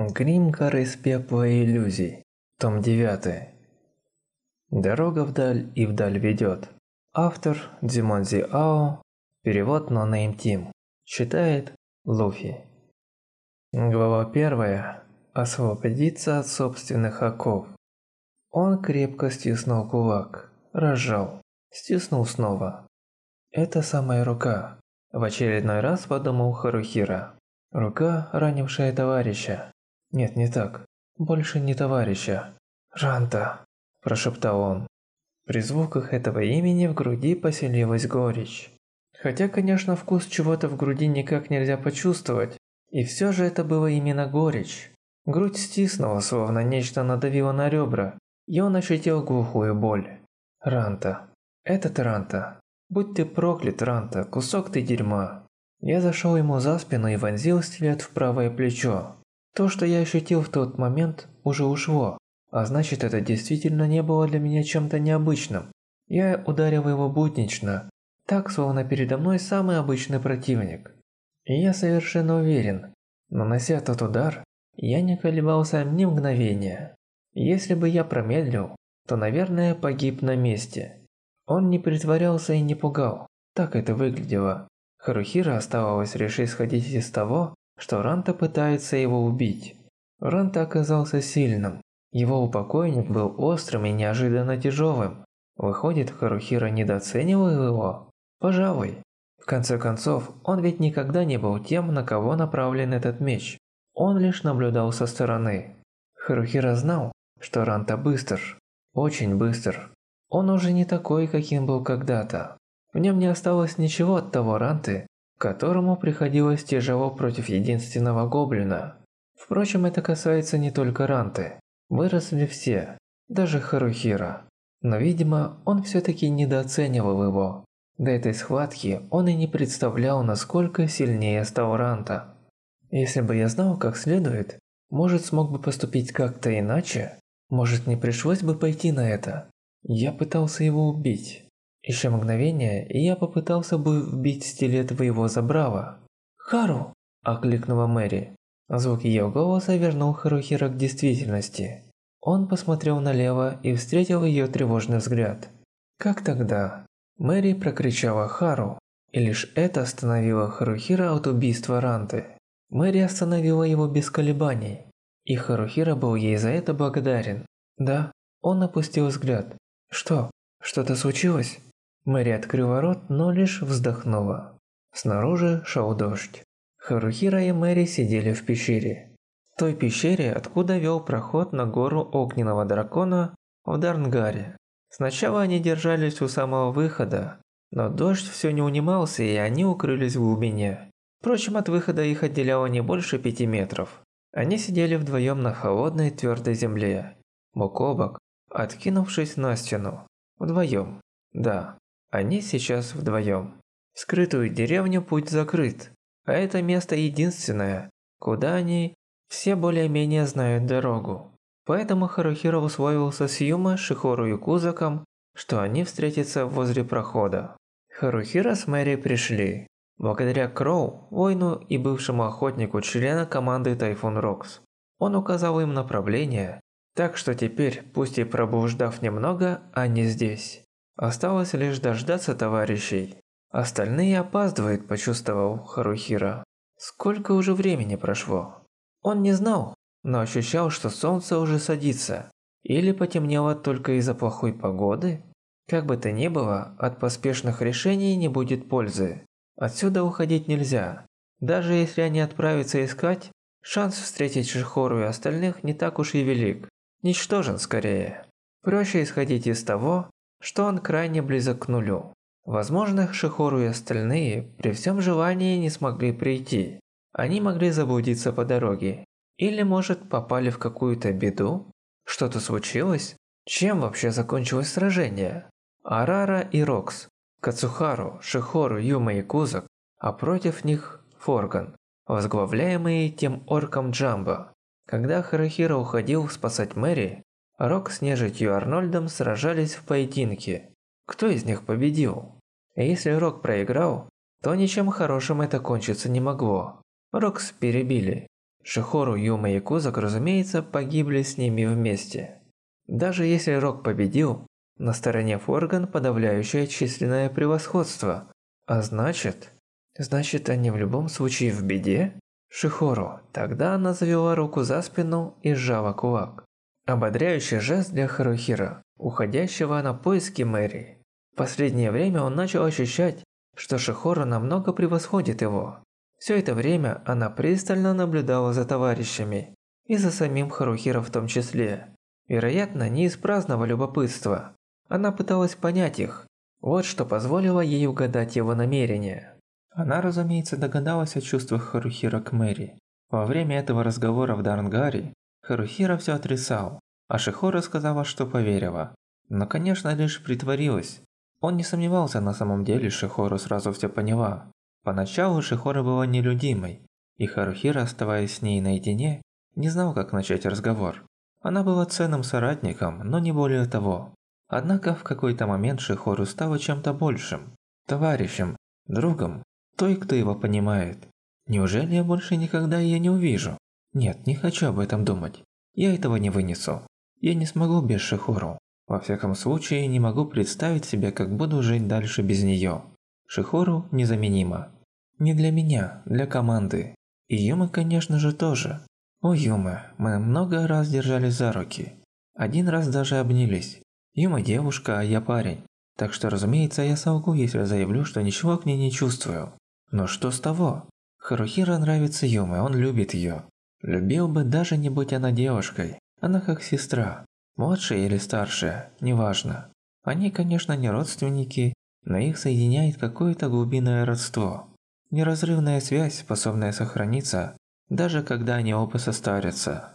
Грим из пепла и иллюзий. Том 9. Дорога вдаль и вдаль ведет. Автор Димонзи Ао. Перевод Нонейм Тим. Читает Луфи. Глава 1. Освободиться от собственных оков. Он крепко стиснул кулак, разжал, стиснул снова. Это самая рука. В очередной раз подумал Харухира. Рука, ранившая товарища. Нет, не так. Больше не товарища. Ранта, прошептал он. При звуках этого имени в груди поселилась горечь. Хотя, конечно, вкус чего-то в груди никак нельзя почувствовать, и все же это было именно горечь. Грудь стиснула, словно нечто надавило на ребра, и он ощутил глухую боль. Ранта. Этот Ранта. Будь ты проклят, Ранта, кусок ты дерьма. Я зашел ему за спину и вонзил стилет в правое плечо. То, что я ощутил в тот момент, уже ушло, а значит это действительно не было для меня чем-то необычным. Я ударил его буднично, так, словно передо мной самый обычный противник. И я совершенно уверен, нанося тот удар, я не колебался ни мгновения. Если бы я промедлил, то, наверное, погиб на месте. Он не притворялся и не пугал, так это выглядело. Харухира оставалось решить сходить из того, что Ранта пытается его убить. Ранта оказался сильным. Его упокойник был острым и неожиданно тяжелым. Выходит, Харухира недооценивал его? Пожалуй. В конце концов, он ведь никогда не был тем, на кого направлен этот меч. Он лишь наблюдал со стороны. Харухира знал, что Ранта быстр. Очень быстр. Он уже не такой, каким был когда-то. В нем не осталось ничего от того Ранты, которому приходилось тяжело против единственного гоблина. Впрочем, это касается не только Ранты. Выросли все, даже Харухира. Но, видимо, он все-таки недооценивал его. До этой схватки он и не представлял, насколько сильнее стал Ранта. Если бы я знал как следует, может смог бы поступить как-то иначе, может не пришлось бы пойти на это. Я пытался его убить. Еще мгновение, и я попытался бы вбить стилет в его забрало. «Хару!» – окликнула Мэри. Звук ее голоса вернул Харухира к действительности. Он посмотрел налево и встретил ее тревожный взгляд. Как тогда? Мэри прокричала Хару, и лишь это остановило Харухира от убийства Ранты. Мэри остановила его без колебаний, и Харухира был ей за это благодарен. Да, он опустил взгляд. Что? Что-то случилось? Мэри открыла рот, но лишь вздохнула. Снаружи шел дождь. Харухира и Мэри сидели в пещере. В той пещере, откуда вел проход на гору огненного дракона в Дарнгаре. Сначала они держались у самого выхода, но дождь все не унимался и они укрылись в глубине. Впрочем, от выхода их отделяло не больше пяти метров. Они сидели вдвоем на холодной твердой земле, бок о бок, откинувшись на стену. Вдвоем. Да, они сейчас вдвоем. В скрытую деревню путь закрыт, а это место единственное, куда они все более-менее знают дорогу. Поэтому Харухиро условился с Юма, Шихору и Кузаком, что они встретятся возле прохода. Харухиро с Мэри пришли. Благодаря Кроу, воину и бывшему охотнику члена команды Тайфун Рокс. Он указал им направление, так что теперь, пусть и пробуждав немного, они здесь. Осталось лишь дождаться товарищей. Остальные опаздывают, почувствовал Харухира. Сколько уже времени прошло? Он не знал, но ощущал, что солнце уже садится. Или потемнело только из-за плохой погоды? Как бы то ни было, от поспешных решений не будет пользы. Отсюда уходить нельзя. Даже если они отправятся искать, шанс встретить Шихору и остальных не так уж и велик. Ничтожен скорее. Проще исходить из того, что он крайне близок к нулю. Возможно, Шихору и остальные при всем желании не смогли прийти. Они могли заблудиться по дороге. Или, может, попали в какую-то беду? Что-то случилось? Чем вообще закончилось сражение? Арара и Рокс, Кацухару, Шихору, Юма и Кузак, а против них Форган, возглавляемый тем орком Джамбо. Когда Харахира уходил спасать Мэри, Рок с нежитью Арнольдом сражались в поединке. Кто из них победил? Если Рок проиграл, то ничем хорошим это кончиться не могло. Рокс перебили. Шихору, Юма и Кузак, разумеется, погибли с ними вместе. Даже если Рок победил, на стороне Форган подавляющее численное превосходство. А значит... Значит, они в любом случае в беде? Шихору. Тогда она завела руку за спину и сжала кулак. Ободряющий жест для Харухира, уходящего на поиски Мэри. В последнее время он начал ощущать, что Шихору намного превосходит его. Все это время она пристально наблюдала за товарищами и за самим Харухиро в том числе. Вероятно, не из праздного любопытства. Она пыталась понять их. Вот что позволило ей угадать его намерения. Она, разумеется, догадалась о чувствах Харухира к Мэри. Во время этого разговора в Дарнгаре Харухира все отрицал, а Шихора сказала, что поверила. Но, конечно, лишь притворилась. Он не сомневался на самом деле, Шихору сразу все поняла. Поначалу Шихора была нелюдимой, и Харухира, оставаясь с ней наедине, не знал, как начать разговор. Она была ценным соратником, но не более того. Однако в какой-то момент Шихору стала чем-то большим. Товарищем, другом, той, кто его понимает. Неужели я больше никогда ее не увижу? Нет, не хочу об этом думать. Я этого не вынесу. Я не смогу без Шихору. Во всяком случае, не могу представить себе, как буду жить дальше без нее. Шихору незаменима. Не для меня, для команды. И Юма, конечно же, тоже. О, Юма, мы много раз держались за руки. Один раз даже обнялись. Юма девушка, а я парень. Так что, разумеется, я солгу, если заявлю, что ничего к ней не чувствую. Но что с того? Харухира нравится Юме, он любит ее. Любил бы, даже не будь она девушкой. Она как сестра. Младшая или старшая, неважно. Они, конечно, не родственники, но их соединяет какое-то глубинное родство. Неразрывная связь, способная сохраниться, даже когда они оба состарятся.